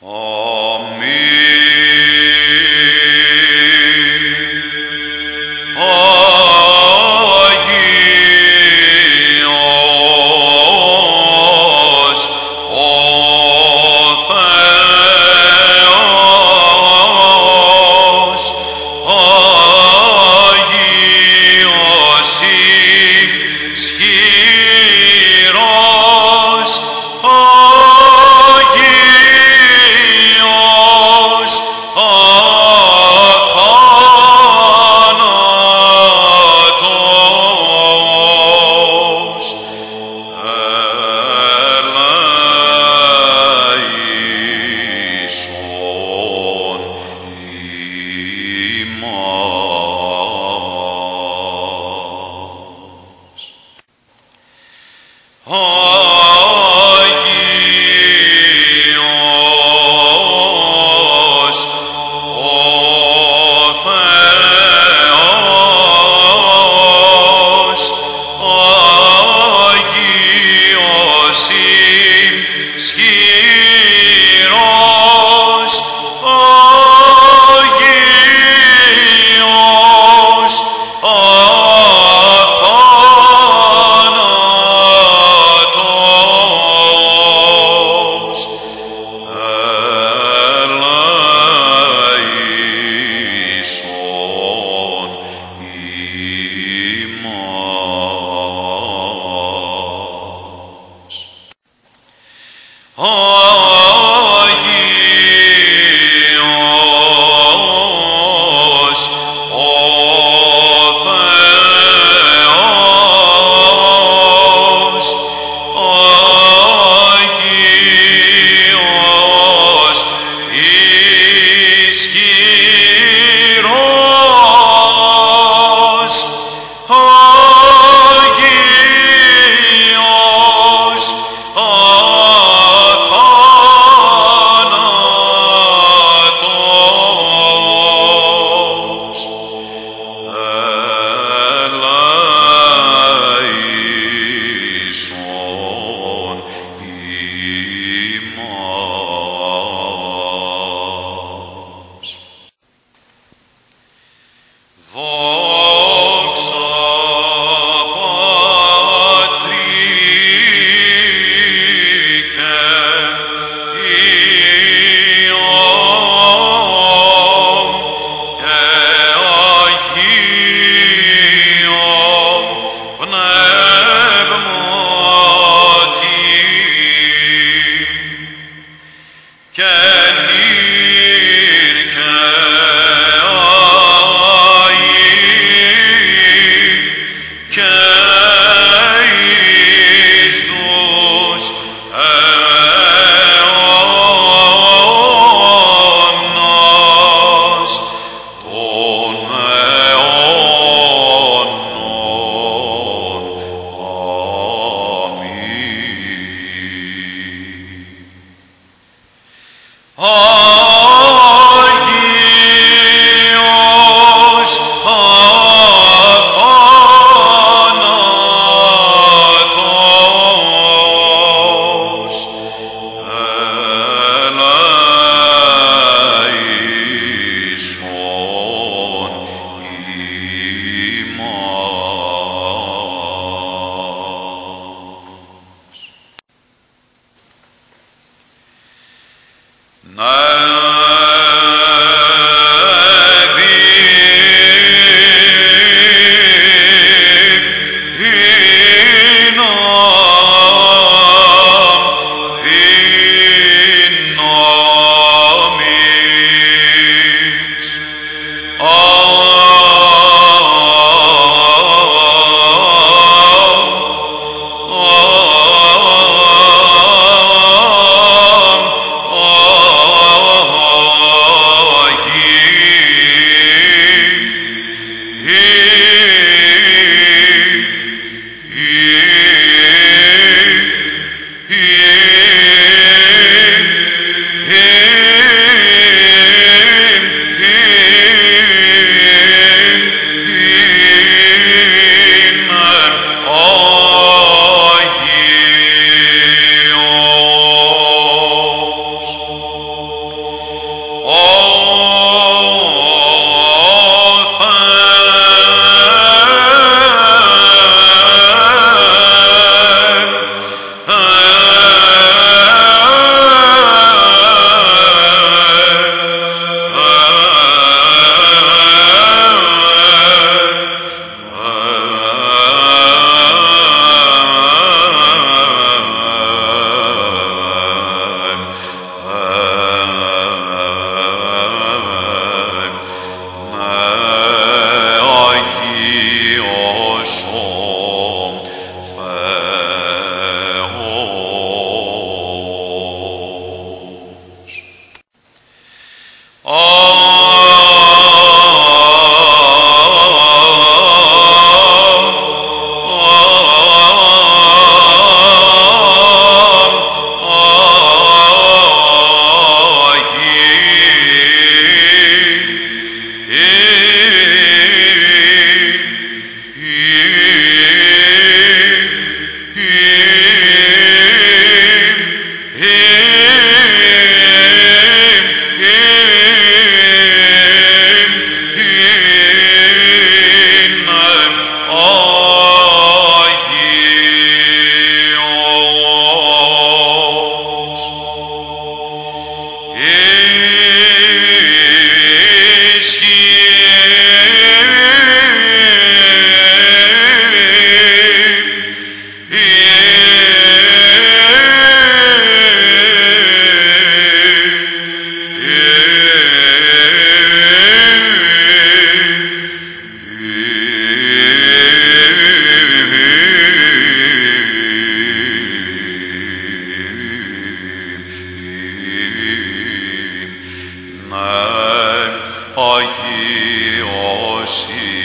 Oh. Oh. Να O see.